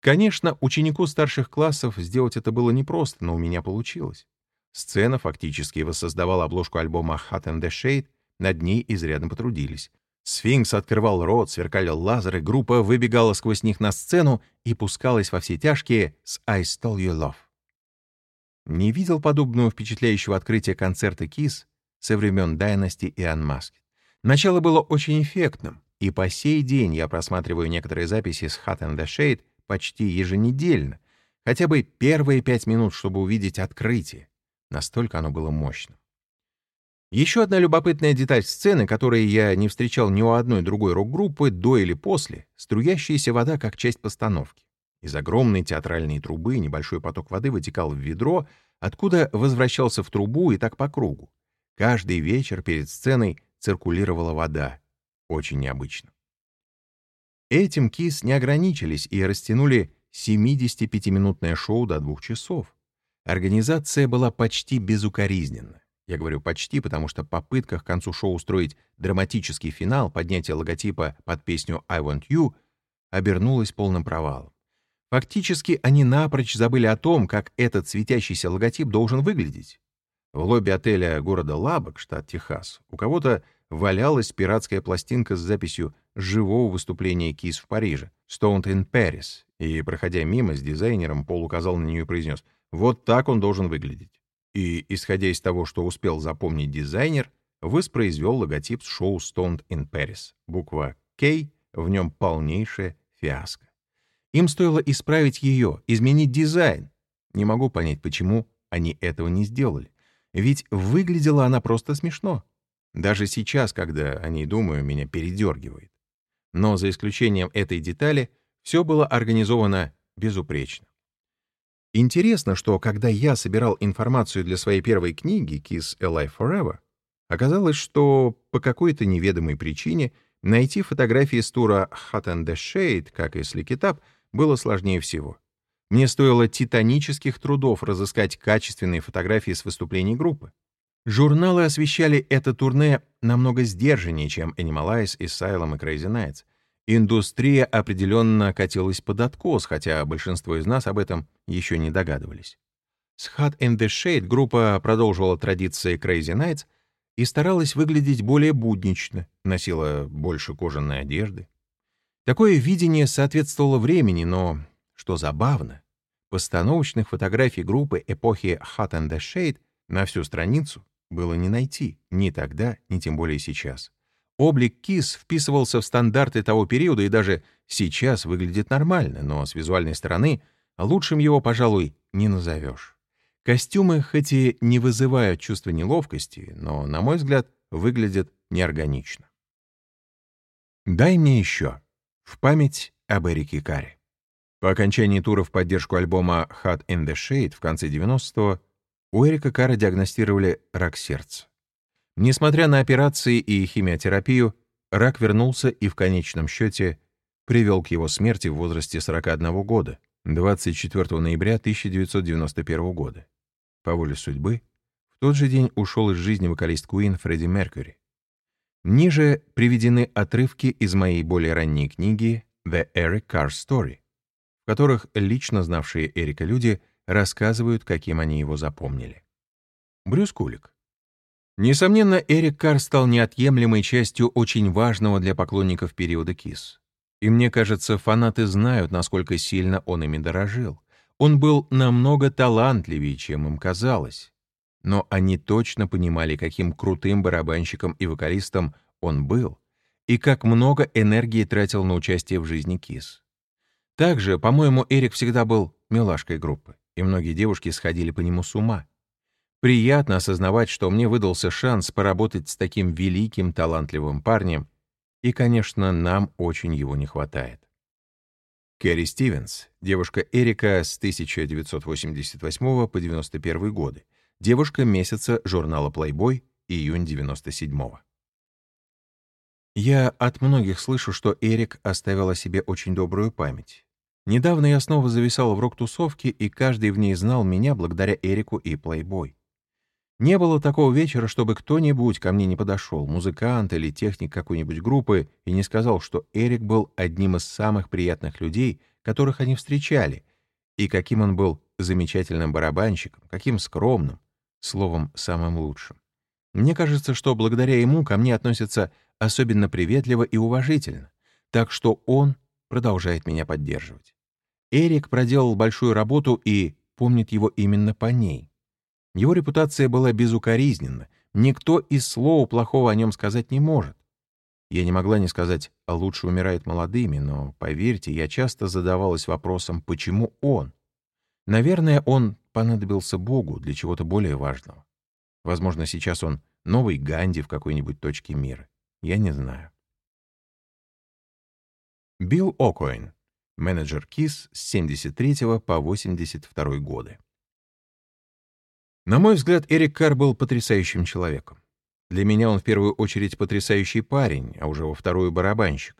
Конечно, ученику старших классов сделать это было непросто, но у меня получилось. Сцена фактически воссоздавала обложку альбома «Hot and the Shade», над ней изрядно потрудились. Сфинкс открывал рот, сверкали лазеры, группа выбегала сквозь них на сцену и пускалась во все тяжкие с «I Stole Your Love». Не видел подобного впечатляющего открытия концерта Kiss со времен Dynasty и Unmasked. Начало было очень эффектным, и по сей день я просматриваю некоторые записи с Hot and the Shade почти еженедельно, хотя бы первые пять минут, чтобы увидеть открытие. Настолько оно было мощным. Еще одна любопытная деталь сцены, которой я не встречал ни у одной другой рок-группы до или после — струящаяся вода как часть постановки. Из огромной театральной трубы небольшой поток воды вытекал в ведро, откуда возвращался в трубу и так по кругу. Каждый вечер перед сценой циркулировала вода. Очень необычно. Этим Кис не ограничились и растянули 75-минутное шоу до двух часов. Организация была почти безукоризненна. Я говорю «почти», потому что попытка к концу шоу устроить драматический финал, поднятие логотипа под песню «I Want You» обернулась полным провалом. Фактически они напрочь забыли о том, как этот светящийся логотип должен выглядеть. В лобби отеля города Лабок, штат Техас, у кого-то валялась пиратская пластинка с записью живого выступления Кис в Париже, Stoned in Paris, и, проходя мимо с дизайнером, Пол указал на нее и произнес «Вот так он должен выглядеть» и, исходя из того, что успел запомнить дизайнер, воспроизвел логотип шоу Stoned in Paris. Буква «К» в нем полнейшая фиаско. Им стоило исправить ее, изменить дизайн. Не могу понять, почему они этого не сделали. Ведь выглядела она просто смешно. Даже сейчас, когда о ней думаю, меня передергивает. Но за исключением этой детали, все было организовано безупречно. Интересно, что когда я собирал информацию для своей первой книги «Kiss Alive Forever», оказалось, что по какой-то неведомой причине Найти фотографии с тура Hot and the Shade, как и с Ликитап, было сложнее всего. Мне стоило титанических трудов разыскать качественные фотографии с выступлений группы. Журналы освещали это турне намного сдержаннее, чем Animalize, Asylum и Crazy Nights. Индустрия определенно катилась под откос, хотя большинство из нас об этом еще не догадывались. С Hot in the Shade группа продолжила традиции Crazy Nights и старалась выглядеть более буднично, носила больше кожаной одежды. Такое видение соответствовало времени, но, что забавно, постановочных фотографий группы эпохи Hot and the Shade на всю страницу было не найти ни тогда, ни тем более сейчас. Облик Кис вписывался в стандарты того периода и даже сейчас выглядит нормально, но с визуальной стороны лучшим его, пожалуй, не назовешь. Костюмы хоть и не вызывают чувства неловкости, но, на мой взгляд, выглядят неорганично. «Дай мне еще» в память об Эрике Карре. По окончании тура в поддержку альбома «Hot in the Shade» в конце 90-го у Эрика Кара диагностировали рак сердца. Несмотря на операции и химиотерапию, рак вернулся и в конечном счете привел к его смерти в возрасте 41 года, 24 ноября 1991 года. По воле судьбы, в тот же день ушел из жизни вокалист Queen Фредди Меркьюри. Ниже приведены отрывки из моей более ранней книги «The Eric Carr Story», в которых лично знавшие Эрика люди — рассказывают, каким они его запомнили. Брюс Кулик. Несомненно, Эрик Карр стал неотъемлемой частью очень важного для поклонников периода КИС. И мне кажется, фанаты знают, насколько сильно он ими дорожил. Он был намного талантливее, чем им казалось. Но они точно понимали, каким крутым барабанщиком и вокалистом он был, и как много энергии тратил на участие в жизни КИС. Также, по-моему, Эрик всегда был милашкой группы и многие девушки сходили по нему с ума. Приятно осознавать, что мне выдался шанс поработать с таким великим, талантливым парнем, и, конечно, нам очень его не хватает. Кэрри Стивенс, девушка Эрика с 1988 по 91 годы, девушка месяца журнала Playboy, июнь 97 -го. Я от многих слышу, что Эрик оставил о себе очень добрую память. Недавно я снова зависал в рок-тусовке, и каждый в ней знал меня благодаря Эрику и Плейбой. Не было такого вечера, чтобы кто-нибудь ко мне не подошел, музыкант или техник какой-нибудь группы, и не сказал, что Эрик был одним из самых приятных людей, которых они встречали, и каким он был замечательным барабанщиком, каким скромным, словом, самым лучшим. Мне кажется, что благодаря ему ко мне относятся особенно приветливо и уважительно, так что он продолжает меня поддерживать. Эрик проделал большую работу и помнит его именно по ней. Его репутация была безукоризненна, никто и слова плохого о нем сказать не может. Я не могла не сказать «а лучше умирает молодыми», но, поверьте, я часто задавалась вопросом «почему он?». Наверное, он понадобился Богу для чего-то более важного. Возможно, сейчас он новый Ганди в какой-нибудь точке мира. Я не знаю. Билл О'Коин менеджер КИС с 73 по 82 годы. На мой взгляд, Эрик Карр был потрясающим человеком. Для меня он в первую очередь потрясающий парень, а уже во вторую — барабанщик.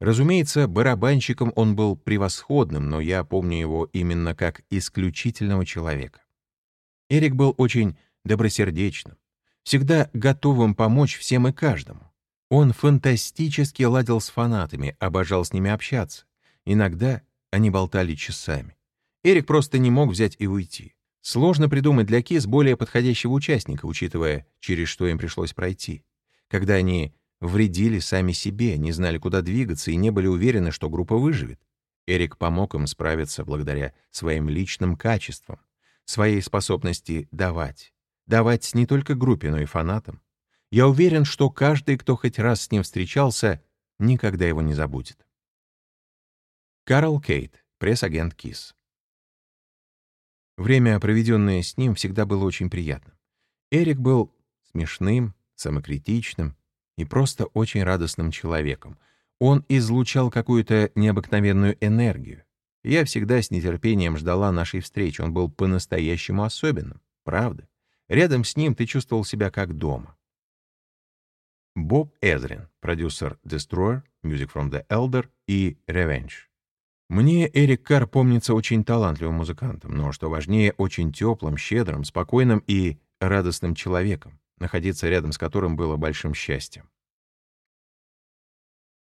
Разумеется, барабанщиком он был превосходным, но я помню его именно как исключительного человека. Эрик был очень добросердечным, всегда готовым помочь всем и каждому. Он фантастически ладил с фанатами, обожал с ними общаться. Иногда они болтали часами. Эрик просто не мог взять и уйти. Сложно придумать для Кис более подходящего участника, учитывая, через что им пришлось пройти. Когда они вредили сами себе, не знали, куда двигаться и не были уверены, что группа выживет. Эрик помог им справиться благодаря своим личным качествам, своей способности давать. Давать не только группе, но и фанатам. Я уверен, что каждый, кто хоть раз с ним встречался, никогда его не забудет. Карл Кейт, пресс-агент КИС. Время, проведенное с ним, всегда было очень приятным. Эрик был смешным, самокритичным и просто очень радостным человеком. Он излучал какую-то необыкновенную энергию. Я всегда с нетерпением ждала нашей встречи. Он был по-настоящему особенным, правда. Рядом с ним ты чувствовал себя как дома. Боб Эзрин, продюсер Destroyer, Music from the Elder и Revenge. Мне Эрик Карр помнится очень талантливым музыкантом, но, что важнее, очень теплым, щедрым, спокойным и радостным человеком, находиться рядом с которым было большим счастьем.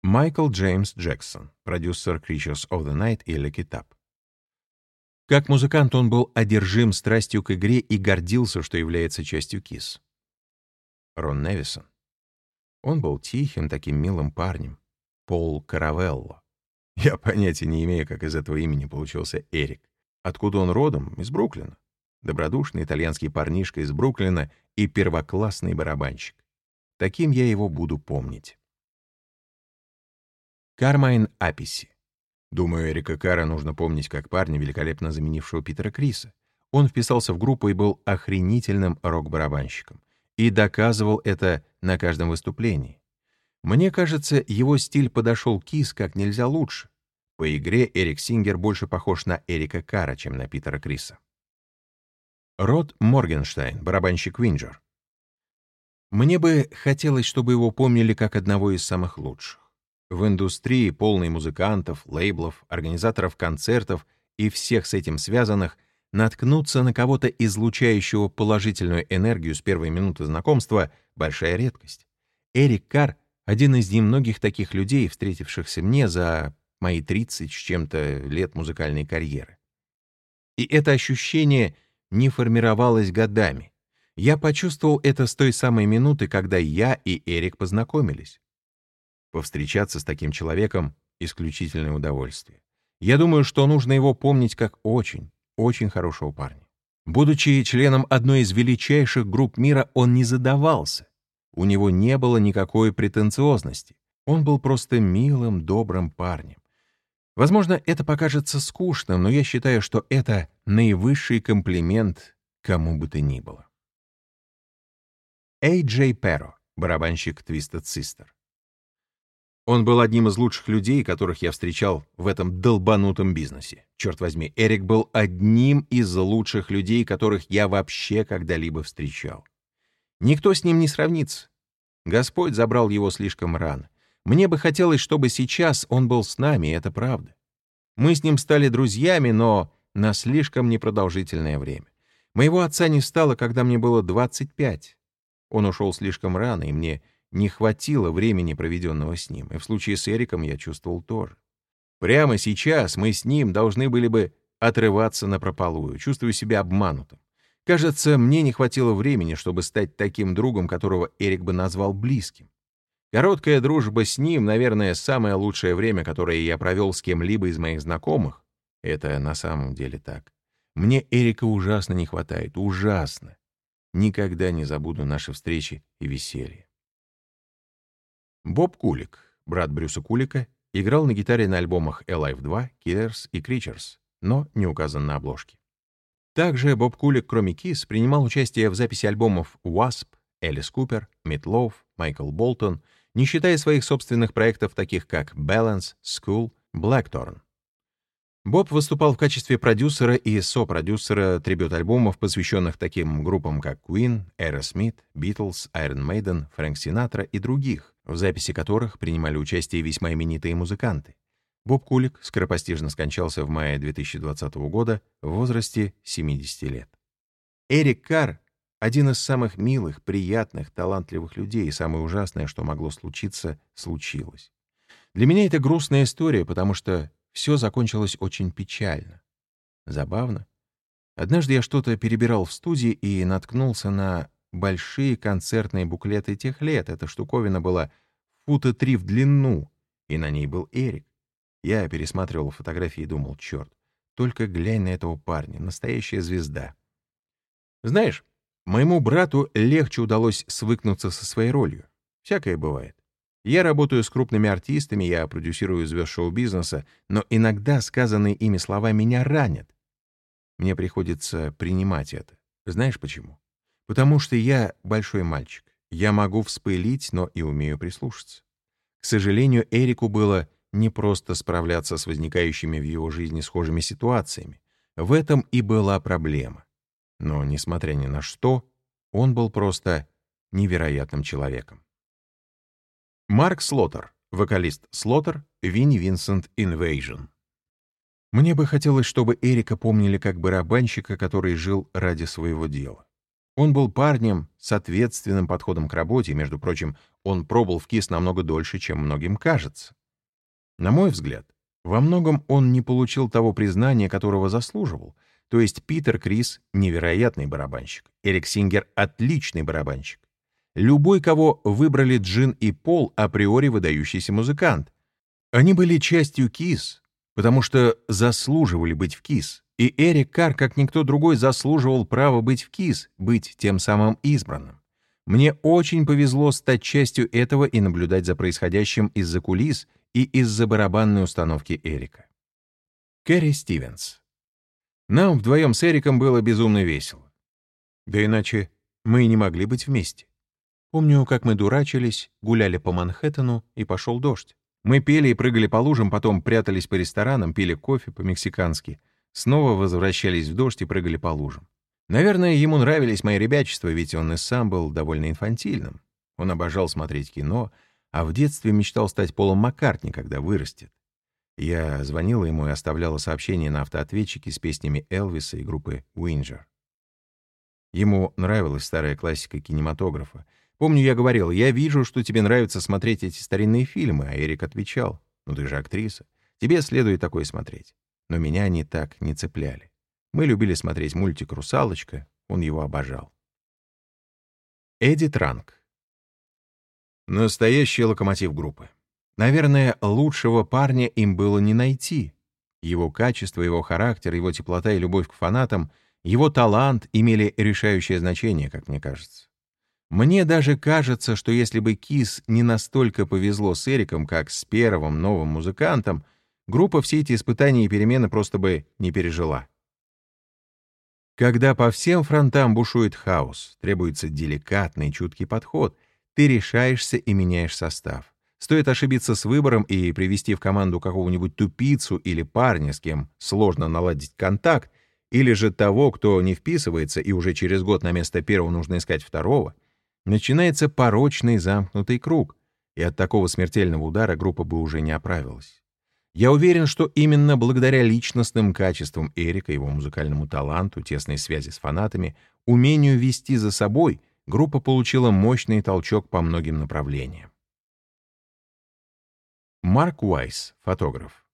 Майкл Джеймс Джексон, продюсер Creatures of the Night и Lucky Tap. Как музыкант он был одержим страстью к игре и гордился, что является частью КИС. Рон Невисон. Он был тихим, таким милым парнем. Пол Каравелло. Я понятия не имею, как из этого имени получился Эрик. Откуда он родом? Из Бруклина. Добродушный итальянский парнишка из Бруклина и первоклассный барабанщик. Таким я его буду помнить. Кармайн Аписи. Думаю, Эрика Кара нужно помнить как парня, великолепно заменившего Питера Криса. Он вписался в группу и был охренительным рок-барабанщиком. И доказывал это на каждом выступлении. Мне кажется, его стиль подошел Кис как нельзя лучше. По игре Эрик Сингер больше похож на Эрика Кара, чем на Питера Криса. Род Моргенштайн, барабанщик Винджер. Мне бы хотелось, чтобы его помнили как одного из самых лучших. В индустрии, полной музыкантов, лейблов, организаторов концертов и всех с этим связанных, наткнуться на кого-то, излучающего положительную энергию с первой минуты знакомства — большая редкость. Эрик Карр — один из немногих таких людей, встретившихся мне за мои 30 с чем-то лет музыкальной карьеры. И это ощущение не формировалось годами. Я почувствовал это с той самой минуты, когда я и Эрик познакомились. Повстречаться с таким человеком — исключительное удовольствие. Я думаю, что нужно его помнить как очень, очень хорошего парня. Будучи членом одной из величайших групп мира, он не задавался. У него не было никакой претенциозности. Он был просто милым, добрым парнем. Возможно, это покажется скучным, но я считаю, что это наивысший комплимент кому бы то ни было. Эй Джей Перро, барабанщик Twisted Sister. Он был одним из лучших людей, которых я встречал в этом долбанутом бизнесе. Черт возьми, Эрик был одним из лучших людей, которых я вообще когда-либо встречал. Никто с ним не сравнится. Господь забрал его слишком рано. Мне бы хотелось, чтобы сейчас он был с нами, это правда. Мы с ним стали друзьями, но на слишком непродолжительное время. Моего отца не стало, когда мне было 25. Он ушел слишком рано, и мне не хватило времени, проведенного с ним, и в случае с Эриком я чувствовал тоже. Прямо сейчас мы с ним должны были бы отрываться на прополую, чувствую себя обманутым. Кажется, мне не хватило времени, чтобы стать таким другом, которого Эрик бы назвал близким. Короткая дружба с ним, наверное, самое лучшее время, которое я провел с кем-либо из моих знакомых. Это на самом деле так. Мне Эрика ужасно не хватает, ужасно. Никогда не забуду наши встречи и веселье. Боб Кулик, брат Брюса Кулика, играл на гитаре на альбомах Alive 2, Killers и Creatures, но не указан на обложке. Также Боб Кулик, кроме Kiss, принимал участие в записи альбомов Wasp, Элис Купер, Митлоуф, Майкл Болтон, не считая своих собственных проектов, таких как Balance, School, Blackthorn. Боб выступал в качестве продюсера и сопродюсера трибют-альбомов, посвященных таким группам, как Queen, Aerosmith, Beatles, Iron Maiden, Фрэнк Синатра и других, в записи которых принимали участие весьма именитые музыканты. Боб Кулик скоропостижно скончался в мае 2020 года в возрасте 70 лет. Эрик Карр — один из самых милых, приятных, талантливых людей, и самое ужасное, что могло случиться, случилось. Для меня это грустная история, потому что все закончилось очень печально. Забавно. Однажды я что-то перебирал в студии и наткнулся на большие концертные буклеты тех лет. Эта штуковина была фута три в длину, и на ней был Эрик. Я пересматривал фотографии и думал, черт, только глянь на этого парня, настоящая звезда. Знаешь, моему брату легче удалось свыкнуться со своей ролью. Всякое бывает. Я работаю с крупными артистами, я продюсирую звезд шоу-бизнеса, но иногда сказанные ими слова меня ранят. Мне приходится принимать это. Знаешь почему? Потому что я большой мальчик. Я могу вспылить, но и умею прислушаться. К сожалению, Эрику было непросто справляться с возникающими в его жизни схожими ситуациями. В этом и была проблема. Но, несмотря ни на что, он был просто невероятным человеком. Марк Слоттер, вокалист Слоттер, Винни Винсент Invasion. Мне бы хотелось, чтобы Эрика помнили как барабанщика, который жил ради своего дела. Он был парнем с ответственным подходом к работе, между прочим, он пробыл в КИС намного дольше, чем многим кажется. На мой взгляд, во многом он не получил того признания, которого заслуживал. То есть Питер Крис — невероятный барабанщик, Эрик Сингер — отличный барабанщик. Любой, кого выбрали Джин и Пол, априори выдающийся музыкант. Они были частью КИС, потому что заслуживали быть в КИС. И Эрик Карр, как никто другой, заслуживал права быть в КИС, быть тем самым избранным. Мне очень повезло стать частью этого и наблюдать за происходящим из-за кулис и из-за барабанной установки Эрика. Кэрри Стивенс. Нам вдвоем с Эриком было безумно весело. Да иначе мы и не могли быть вместе. Помню, как мы дурачились, гуляли по Манхэттену, и пошел дождь. Мы пели и прыгали по лужам, потом прятались по ресторанам, пили кофе по-мексикански, снова возвращались в дождь и прыгали по лужам. Наверное, ему нравились мои ребячества, ведь он и сам был довольно инфантильным. Он обожал смотреть кино, а в детстве мечтал стать Полом Маккартни, когда вырастет. Я звонила ему и оставляла сообщения на автоответчике с песнями Элвиса и группы Уинджер. Ему нравилась старая классика кинематографа, Помню, я говорил, я вижу, что тебе нравится смотреть эти старинные фильмы, а Эрик отвечал, ну ты же актриса, тебе следует такое смотреть. Но меня они так не цепляли. Мы любили смотреть мультик «Русалочка», он его обожал. Эдди Транк. Настоящий локомотив группы. Наверное, лучшего парня им было не найти. Его качество, его характер, его теплота и любовь к фанатам, его талант имели решающее значение, как мне кажется. Мне даже кажется, что если бы Кис не настолько повезло с Эриком, как с первым новым музыкантом, группа все эти испытания и перемены просто бы не пережила. Когда по всем фронтам бушует хаос, требуется деликатный, чуткий подход, ты решаешься и меняешь состав. Стоит ошибиться с выбором и привести в команду какого-нибудь тупицу или парня, с кем сложно наладить контакт, или же того, кто не вписывается, и уже через год на место первого нужно искать второго — начинается порочный замкнутый круг, и от такого смертельного удара группа бы уже не оправилась. Я уверен, что именно благодаря личностным качествам Эрика, его музыкальному таланту, тесной связи с фанатами, умению вести за собой, группа получила мощный толчок по многим направлениям. Марк Уайс, фотограф.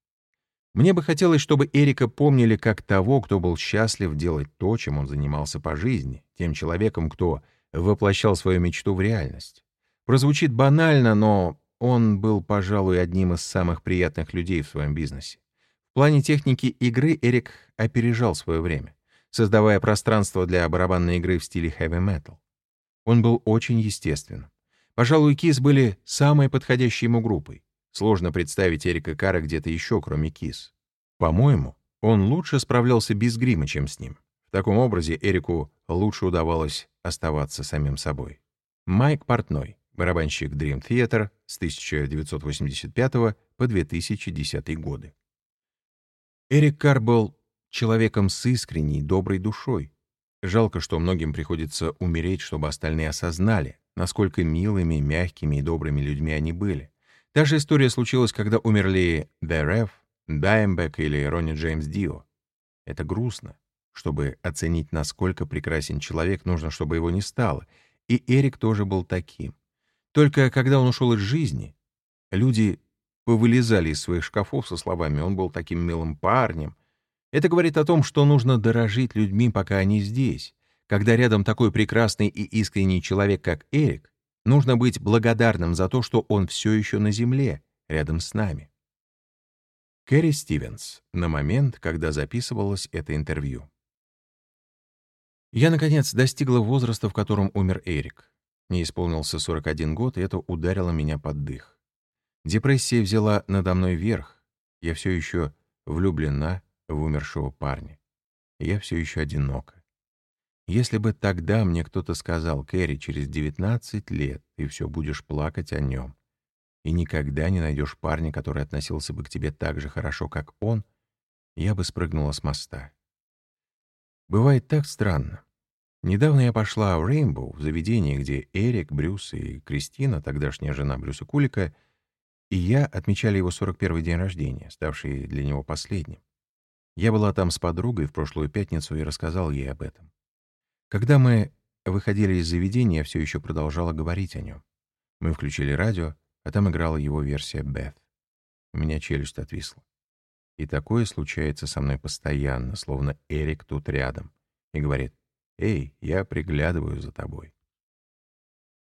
Мне бы хотелось, чтобы Эрика помнили как того, кто был счастлив делать то, чем он занимался по жизни, тем человеком, кто воплощал свою мечту в реальность. Прозвучит банально, но он был, пожалуй, одним из самых приятных людей в своем бизнесе. В плане техники игры Эрик опережал свое время, создавая пространство для барабанной игры в стиле хэви-метал. Он был очень естественным. Пожалуй, Кис были самой подходящей ему группой. Сложно представить Эрика Кара где-то еще, кроме Кис. По-моему, он лучше справлялся без грима, чем с ним. В таком образе Эрику лучше удавалось оставаться самим собой. Майк Портной, барабанщик Dream Theater с 1985 по 2010 годы. Эрик Карр был человеком с искренней, доброй душой. Жалко, что многим приходится умереть, чтобы остальные осознали, насколько милыми, мягкими и добрыми людьми они были. Та же история случилась, когда умерли ДРФ, Даймбек или Ронни Джеймс Дио. Это грустно, чтобы оценить, насколько прекрасен человек, нужно, чтобы его не стало. И Эрик тоже был таким. Только когда он ушел из жизни, люди повылезали из своих шкафов со словами «он был таким милым парнем». Это говорит о том, что нужно дорожить людьми, пока они здесь. Когда рядом такой прекрасный и искренний человек, как Эрик, нужно быть благодарным за то, что он все еще на земле, рядом с нами. Кэрри Стивенс, на момент, когда записывалось это интервью. Я, наконец, достигла возраста, в котором умер Эрик. Мне исполнился 41 год, и это ударило меня под дых. Депрессия взяла надо мной верх. Я все еще влюблена в умершего парня. Я все еще одинока. Если бы тогда мне кто-то сказал, Кэрри, через 19 лет ты все будешь плакать о нем, и никогда не найдешь парня, который относился бы к тебе так же хорошо, как он, я бы спрыгнула с моста. Бывает так странно. Недавно я пошла в Рейнбоу, в заведение, где Эрик, Брюс и Кристина, тогдашняя жена Брюса Кулика, и я отмечали его 41-й день рождения, ставший для него последним. Я была там с подругой в прошлую пятницу и рассказал ей об этом. Когда мы выходили из заведения, я все еще продолжала говорить о нем. Мы включили радио, а там играла его версия «Бeth». У меня челюсть отвисла. И такое случается со мной постоянно, словно Эрик тут рядом, и говорит, «Эй, я приглядываю за тобой».